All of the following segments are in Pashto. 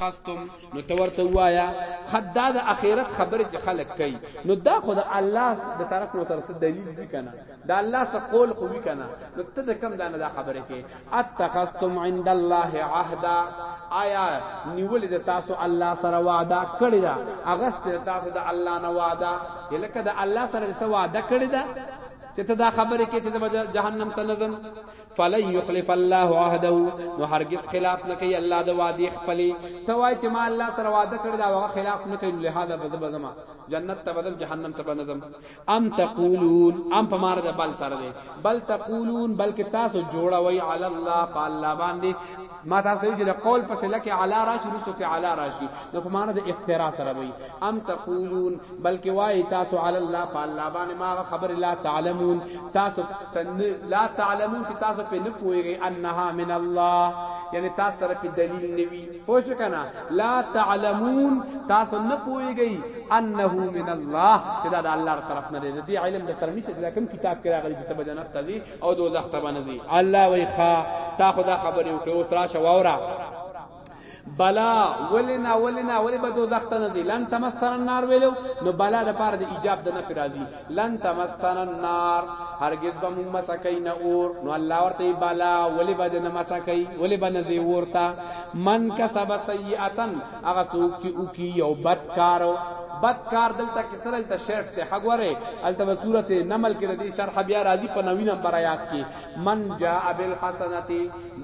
خاصتم نو تورته وایا خدا د اخرت خبره چې خلق کوي نو دا خو د الله د طرف نو سره دلیل وی کنه دا الله سره قول خو وی کنه نو ته د کم دانه دا خبره کې اتخذتم عند الله عهدا آیا نیول د تاسو الله سره وعده کړی دا اغست تاسو د الله نه وعده یلکه د الله سره سره وعده کړی دا چې ته دا خبره کې چې د جهنم ته نظم فلن يخلف الله عهده نو هرگز خلاف نه کوي الله د وعده خپلې ته وای چې ما الله سره وعده کړی دا هغه خلاف نه کوي لہذا بده بزما جنت ته بدل جهنم ته بنظم ام تقولون ام په مار ده بل سره ده بل تقولون بلکې تاسو جوړوي علی الله په الله باندې ما تاسو ته ویل چې د قول په سله کې علا راشي رسو کې علا راشي نو په معنا د اختراع سره وي ام تقولون بلکې وای تاسو علی الله په الله باندې ما خبر لا تعلمون تاسو لا تعلمون چې تاسو په نه پوهیږئ انها من الله یعنی تاسو طرف دلیل نوي پوه شو کنه لا تعلمون تاسو نه پوهیږئ انه من الله چې دا د الله طرف نه دی علم د سره نشته چې کوم کتاب کې راغلی چې تبجنت تذي او دوزخ ته بنځي الله وی خا تا خدا خبرې وکړې اوس راشه واورا بلا ولنا ولنا ولی به دوزخ ته نزی لن تمسن النار ویلو نو بلا د پاره د ایجاب د نفی راضی لن تمسن النار هرگز به مون مسکای نه اور نو الله ورته بلا ولی به نه مسکای ولی به نزی ورتا من کسب سیئاتن هغه څوک چې وکي یو بد کار بد کار دلته کې سره دلته شرط ته حګوره الته به صورت نمل کې ردی شرح بیا راځي په نوی نمبر آیات کې من جاء بالحسنه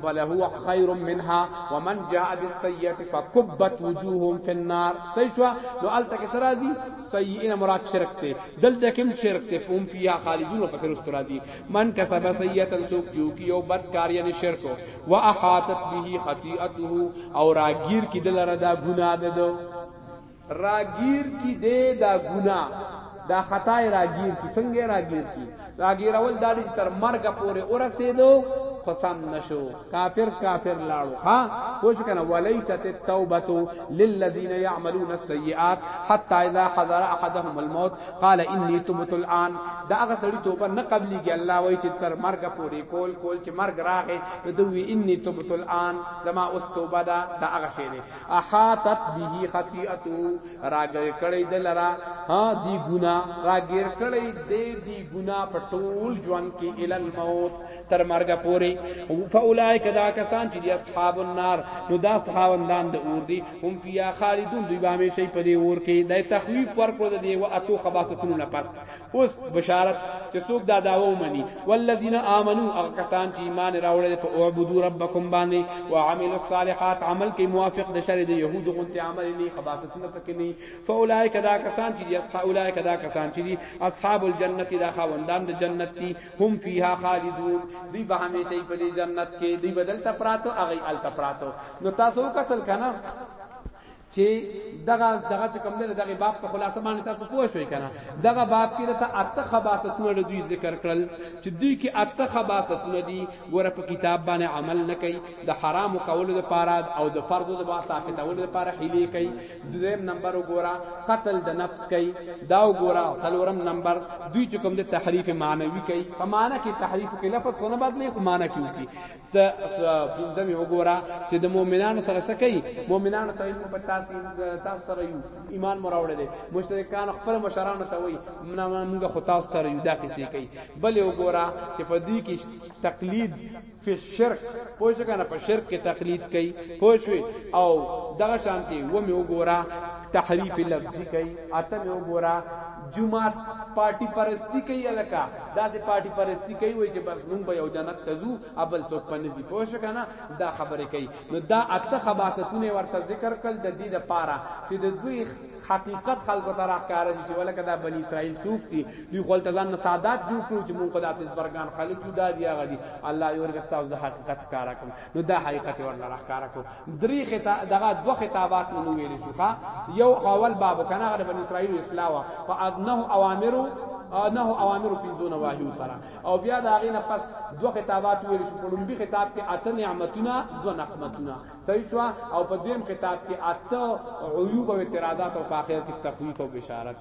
فله خير منها ومن جاء بالسيئه فكبت وجوههم في النار صحیح شو نو الته کې سره راځي سیئه مراد شرک ته دلته کې شرک ته فهم فيها خالدون پس رست راځي من کسب سیئتا سوک چوکی یو بد کار یعنی شرک و احاطت به خطیئته او راگیر کی دل را دا گناہ ده دو راگیر کی دے دا گناہ دا خطا راگیر کی څنګه راگیر کی راگیر اول دا دې تر مرګ پورې ورسېدو خصم نشو کافر کافر لاړو ها پوښ کنه وليست التوبه للذين يعملون السيئات حتى اذا حضر احدهم الموت قال انی تبت الان دا هغه سړی توبه نه قبليږي الله وای چې تر مرګ پورې کول کول چې مرګ راغې نو دوی انی تبت الان زما اوس توبه دا دا هغه شی دی احاطت به خطیئته راګر کړي دلرا ها دی ګنا راګر کړي دې دی ګنا په ټول ژوند کې ال الموت تر مرګ پوري او فاولائک دا کسان چې اصحاب النار نو دا صحاوندان د اور دي هم فیا خالدون دوی به همیشه په دې اور کې د تخویف ورکړو د دې و اتو خباستونو نه پس اوس بشارت چې څوک دا داو مني والذین آمنو هغه کسان چې ایمان راوړل په او عبدو ربکم باندې وعملوا الصالحات عمل کې موافق د شر د يهود غنت عمل نه خباستونه پکې نه فاولائک دا کسان چې اصحاب اولائک دا کسان چې اصحاب الجنه دا خوندان د جنت دي هم فیها خالدون دی به همیشه په دې جنت کې دی بدل ته پراتو اغه ال ته پراتو نو تاسو قتل کنه چې دغه دغه چې کوم نه دغه باب په خلاصه باندې تاسو پوه شئ کنه دغه باب کې ته اته خباستونه د دوی ذکر کړل چې دوی کې اته خباستونه دي ګوره په کتاب باندې عمل نه کوي د حرام کولو لپاره او د فرض د واسطه کولو لپاره حیلې کوي دویم نمبر وګوره قتل د نفس کوي دا وګوره څلورم نمبر دوی چې کوم د تحریف معنوي کوي په معنی کې تحریف کې لفظ خو نه بدلی خو معنی کې وتی ته پنځم وګوره چې د مؤمنانو سره څه کوي مؤمنانو ته یو په تاسو تاسو سره یو ایمان مراوړل دي مشرکان خپل مشرانو ته وایي موږ خو تاسو سره یو دا کیسې کوي بل وګوره چې په دې کې تقلید فی الشرک پوه شو کنه په شرک کې تقلید کوي پوه شو او دغه شانتي و مې وګوره تحریف لفظي کوي اته مې وګوره جمعات پارٹی پرستی کوي الکا دا سه پارٹی پرستی کوي وای چې بس مونږ به یو جنت ته ځو ابل څوک پنه زی پوه شو کنه دا خبره کوي نو دا اته خباستونه ورته ذکر کړل د دې لپاره چې د دوی حقیقت خلکو ته راښکاره شي چې ولکه دا بنی اسرائیل سوق دي دوی خپل ته ځان سادات جوړ کړو چې مونږ خدای تاسو برګان خلک یو دا دی هغه دی الله یو ورګه تاسو د حقیقت ښکارا کوم نو دا حقیقت ورنه راښکاره کو درې خطا دغه دوه خطابات مونږ ویل شو ښا یو اول باب کنه هغه بنی اسرائیل اسلام په ادنه اوامرو نه اوامر پنځونه واهي سره او بیا دا غي نه پس دوه خطابات ویل شو په لومبي خطاب کې اته نعمتونه دوه نقمتونه صحیح شو او په دیم کتاب کې اته عیوب او اعتراضات او په اخر کې تخویف او بشارت